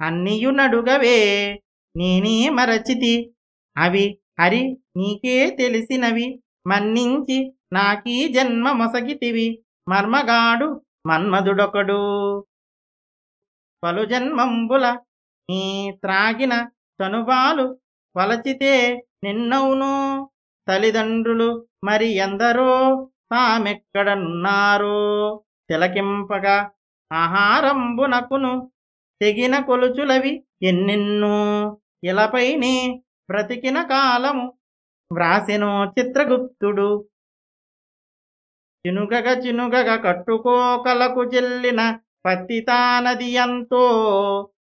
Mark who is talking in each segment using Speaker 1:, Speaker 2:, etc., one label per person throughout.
Speaker 1: అన్నియునడుగవే నేనే మరచితి. అవి హరి నీకే తెలిసినవి మన్నించి నాకీ జన్మ మొసగితివి. మర్మగాడు మన్మధుడొకడు. పలు జన్మంబుల నీ త్రాగిన తనుబాలు వలచితే నిన్నవును తల్లిదండ్రులు మరి ఎందరో తామెక్కడనున్నారో. తిలకింపగా ఆహారంబునకును తెగిన కొలుచులవి ఎన్నెన్నో. ఇలపైనే బ్రతికిన కాలము వ్రాసినో చిత్రగుప్తుడు. చినుగగ చినుగగ కట్టుకోకలకు చెల్లిన పత్తితానది ఎంతో.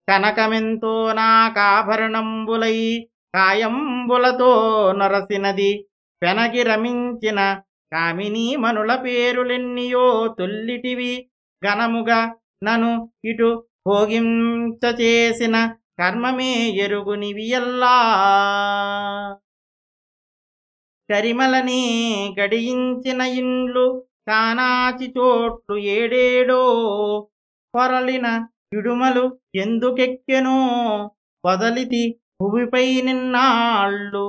Speaker 1: కనకమెంతో నాకాభరణంబులై కాయంబులతో నరసినది. పెనగి రమించిన కామినీ మనుల పేరులెన్నియో తొల్లిటివి. ఘనముగా నను ఇటు భోగించ చేసిన కర్మమే ఎరుగునివియల్లా. కరిమలని గడియించిన ఇండ్లు కానాచి చోట్లు ఏడేడో. పొరలిన ఇడుమలు ఎందుకెక్కెనో. వదలితి భూమిపై నిన్నాళ్ళు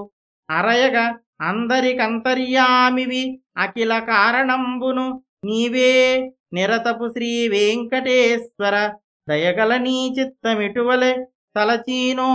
Speaker 1: అరయగా అందరికంతర్యామివి అఖిల కారణంబును నీవే నిరతపు శ్రీ వెంకటేశ్వర దయగల నీ చిత్తమిటువలే తలచీనో.